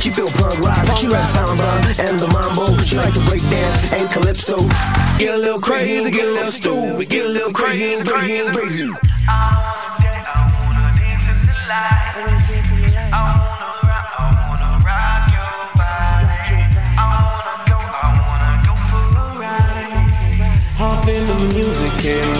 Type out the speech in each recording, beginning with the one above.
she feel punk rock. She like samba and the mambo. She like to break dance and calypso. Get a little crazy, get a little stupid, get a little crazy, crazy, crazy. All day I wanna dance in the lights. I wanna. Ride I wanna ride your body I wanna go I wanna go for a ride Hop in the music and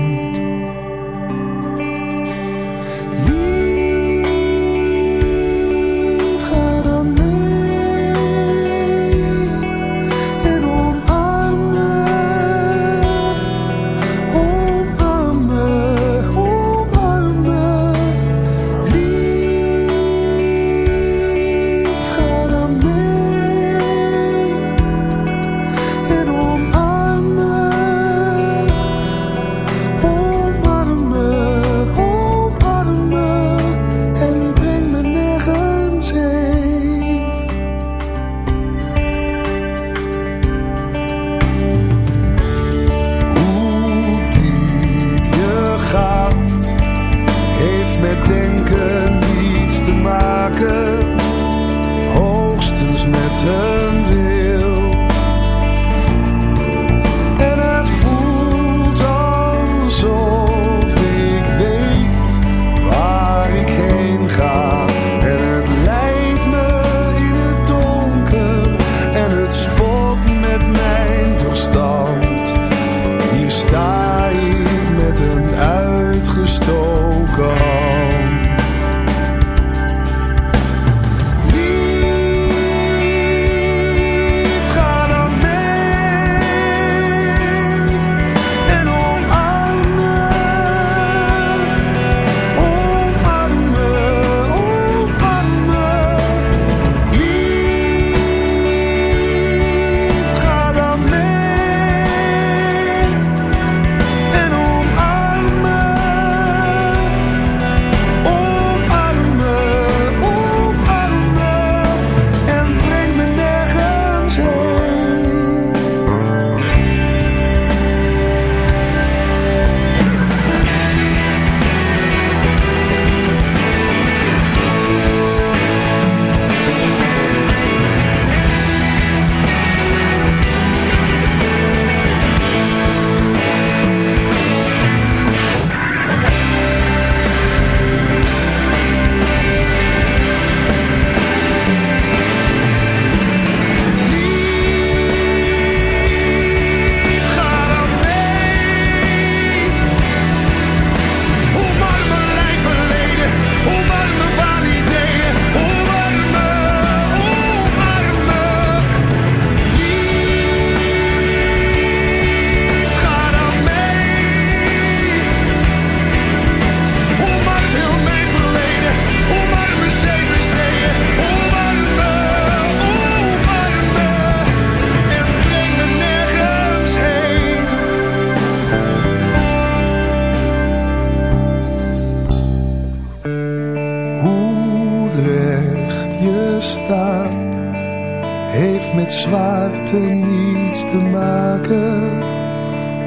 Heeft met zwaarte niets te maken,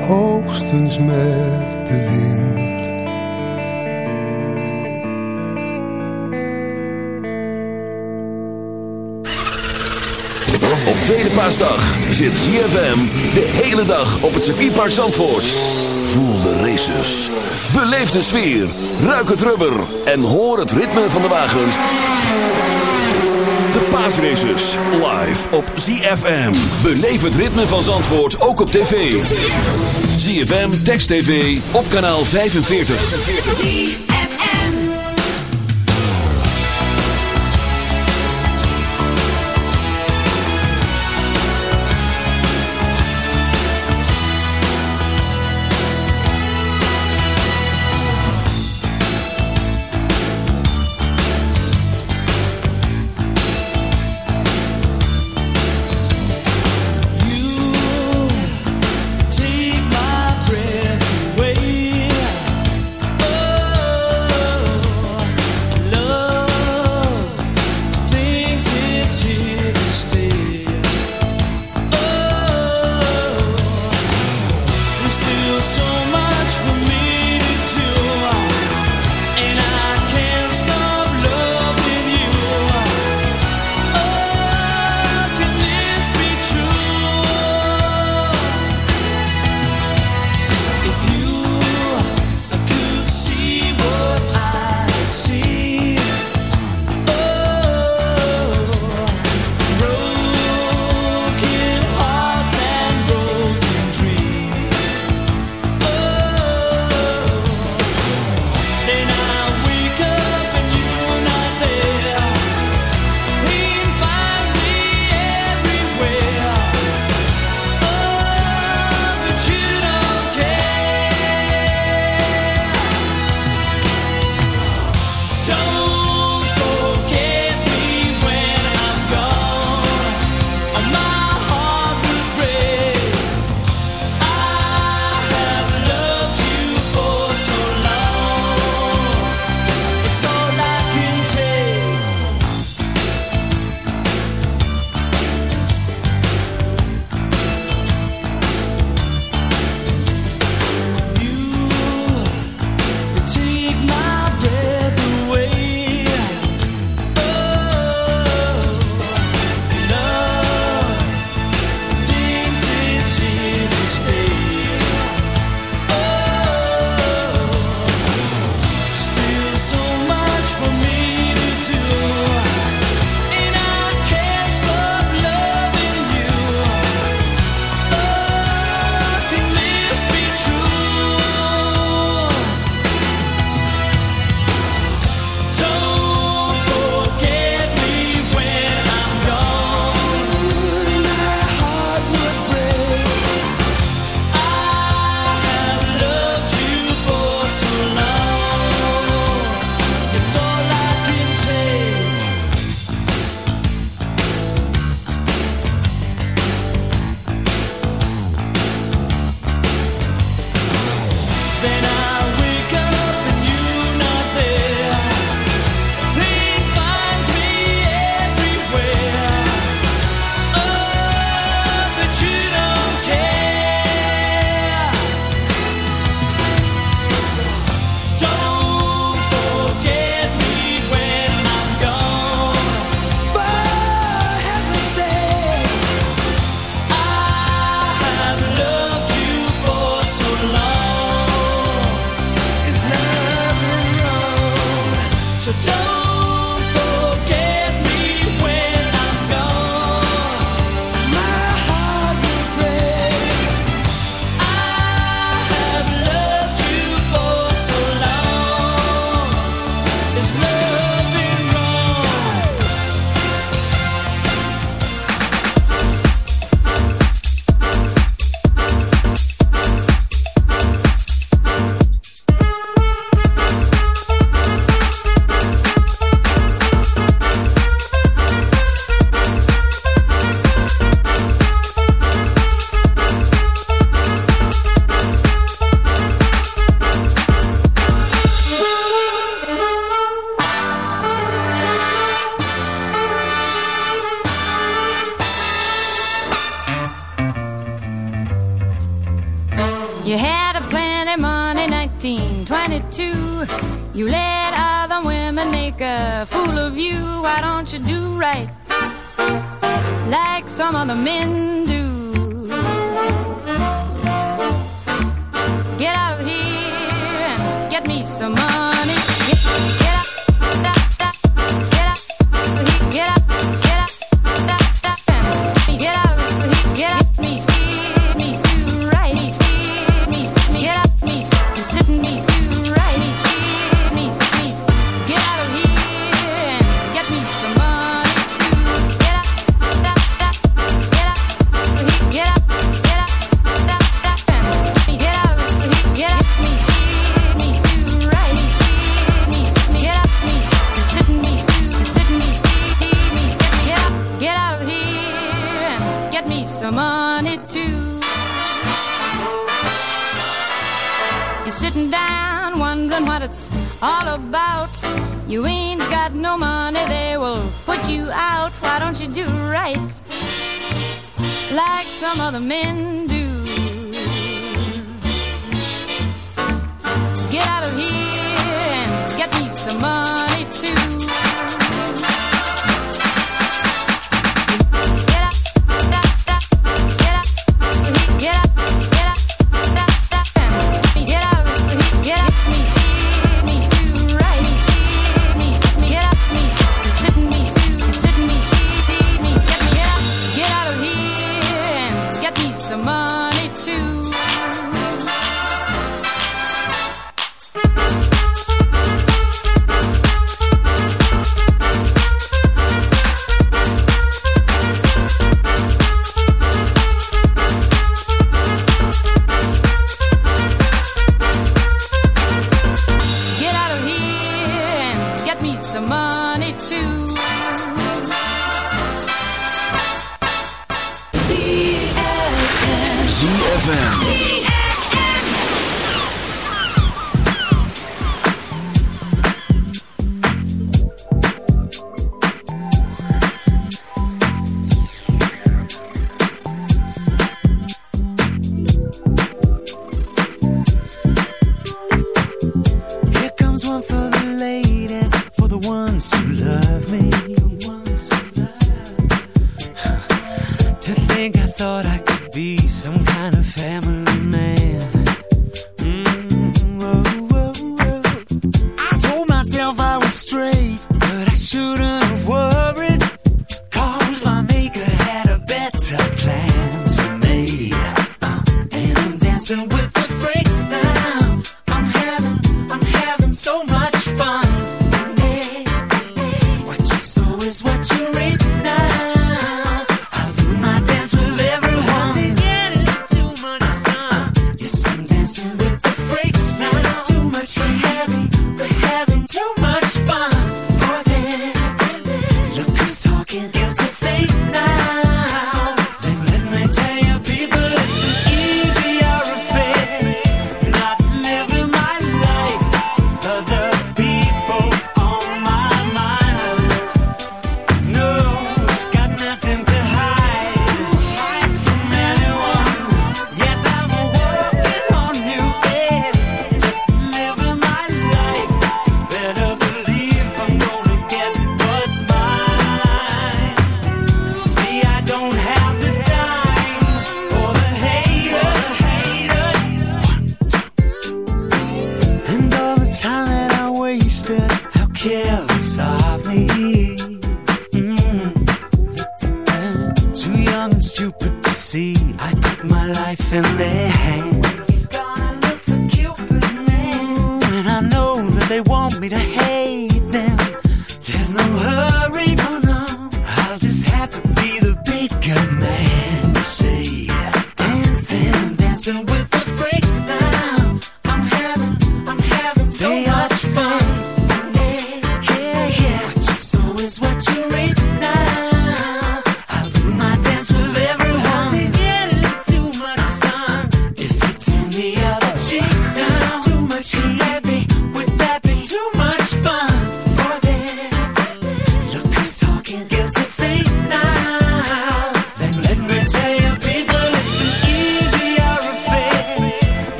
hoogstens met de wind. Op tweede paasdag zit ZFM de hele dag op het circuitpark Zandvoort. Voel de races. Beleef de sfeer. Ruik het rubber. En hoor het ritme van de wagens. Paasraces. Live op ZFM. Beleef het ritme van Zandvoort ook op tv. ZFM Text TV op kanaal 45.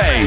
Jij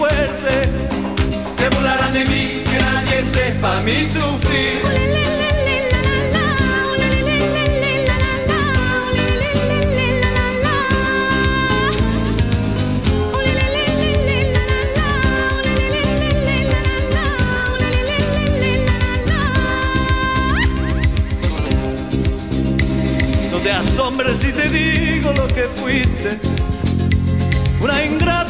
suerte. Se burlarán de mí, que nadie sepa mi sufrir. No te asombres si te digo lo que fuiste. Una ingrata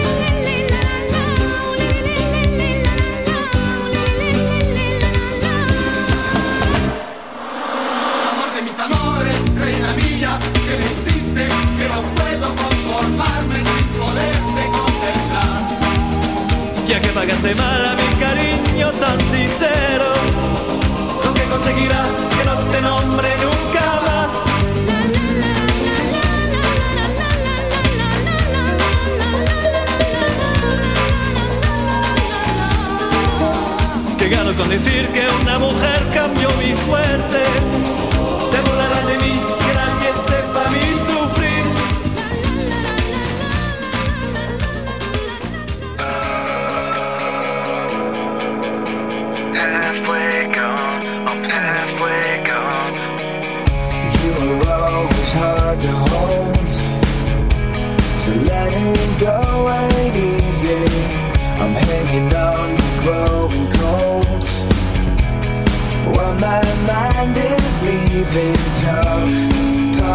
Pagaste mal a mi cariño tan sincero, lo que conseguirás que no te nombre nunca más. Que gano con decir que una mujer cambió mi suerte.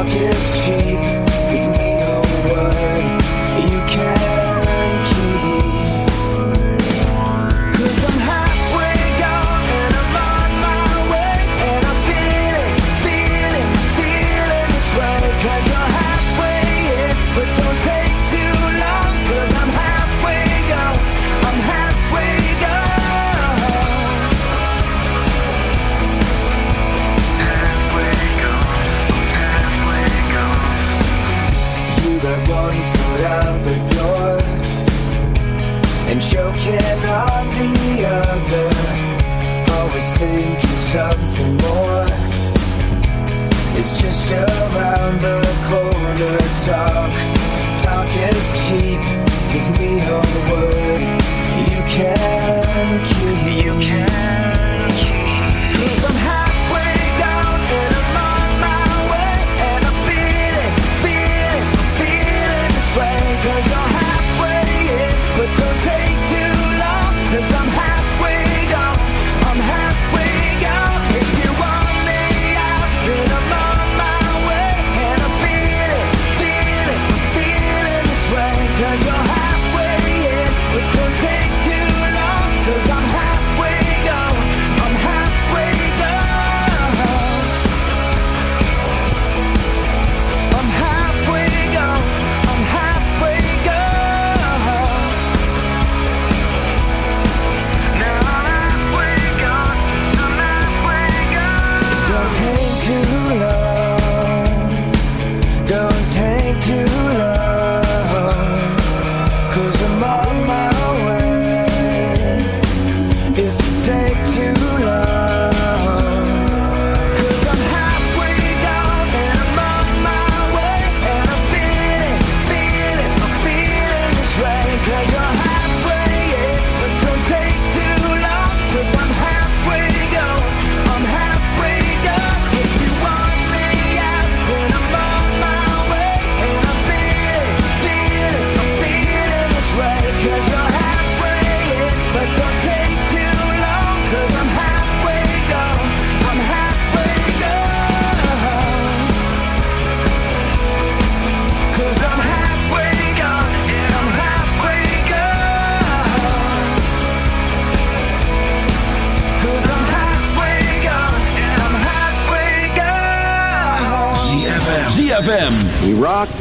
Talk is around the corner. Talk, talk is cheap. Give me a word you can keep. You can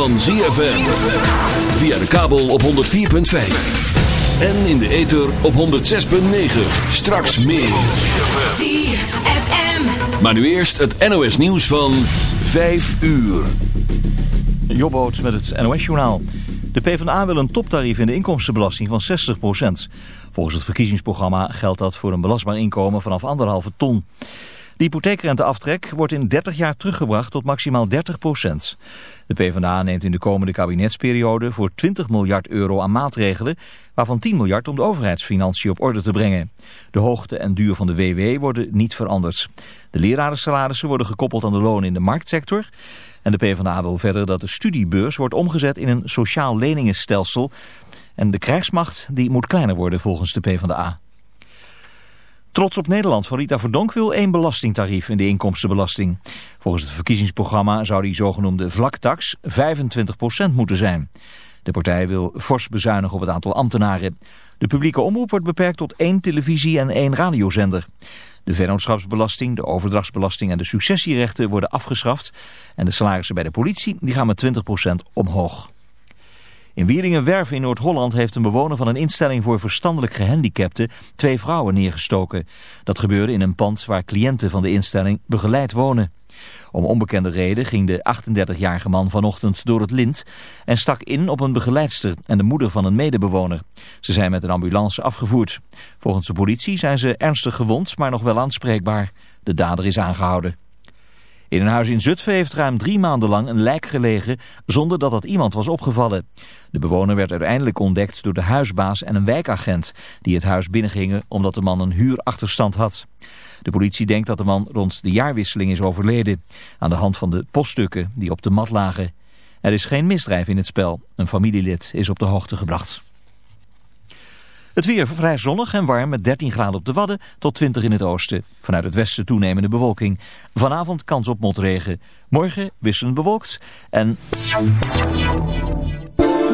Van ZFM. Via de kabel op 104.5. En in de ether op 106.9. Straks meer. ZFM. Maar nu eerst het NOS nieuws van 5 uur. Jobboot met het NOS-journaal. De PvdA wil een toptarief in de inkomstenbelasting van 60%. Volgens het verkiezingsprogramma geldt dat voor een belastbaar inkomen vanaf anderhalve ton. De hypotheekrenteaftrek wordt in 30 jaar teruggebracht tot maximaal 30%. De PvdA neemt in de komende kabinetsperiode voor 20 miljard euro aan maatregelen, waarvan 10 miljard om de overheidsfinanciën op orde te brengen. De hoogte en duur van de WW worden niet veranderd. De lerarensalarissen worden gekoppeld aan de lonen in de marktsector. En de PvdA wil verder dat de studiebeurs wordt omgezet in een sociaal leningenstelsel. En de krijgsmacht die moet kleiner worden volgens de PvdA. Trots op Nederland van Rita Verdonk wil één belastingtarief in de inkomstenbelasting. Volgens het verkiezingsprogramma zou die zogenoemde vlaktax 25% moeten zijn. De partij wil fors bezuinigen op het aantal ambtenaren. De publieke omroep wordt beperkt tot één televisie- en één radiozender. De vennootschapsbelasting, de overdrachtsbelasting en de successierechten worden afgeschaft. En de salarissen bij de politie die gaan met 20% omhoog. In Wieringenwerf in Noord-Holland heeft een bewoner van een instelling voor verstandelijk gehandicapten twee vrouwen neergestoken. Dat gebeurde in een pand waar cliënten van de instelling begeleid wonen. Om onbekende reden ging de 38-jarige man vanochtend door het lint en stak in op een begeleidster en de moeder van een medebewoner. Ze zijn met een ambulance afgevoerd. Volgens de politie zijn ze ernstig gewond, maar nog wel aanspreekbaar. De dader is aangehouden. In een huis in Zutphen heeft ruim drie maanden lang een lijk gelegen zonder dat dat iemand was opgevallen. De bewoner werd uiteindelijk ontdekt door de huisbaas en een wijkagent die het huis binnengingen omdat de man een huurachterstand had. De politie denkt dat de man rond de jaarwisseling is overleden aan de hand van de poststukken die op de mat lagen. Er is geen misdrijf in het spel. Een familielid is op de hoogte gebracht. Het weer vrij zonnig en warm met 13 graden op de Wadden tot 20 in het oosten. Vanuit het westen toenemende bewolking. Vanavond kans op motregen. Morgen wisselend bewolkt en...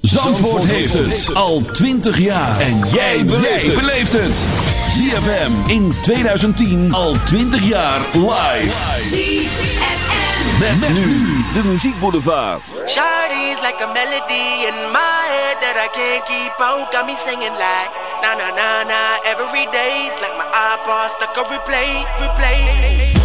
Zandvoort heeft het al 20 jaar. En jij beleeft het. ZFM in 2010 al 20 jaar live. ZFM. Met, nu de muziekboulevard. Shawty's like a melody in my head that I can't keep out. Got me singing like na na na na every day's like my iPod stuck on replay, replay.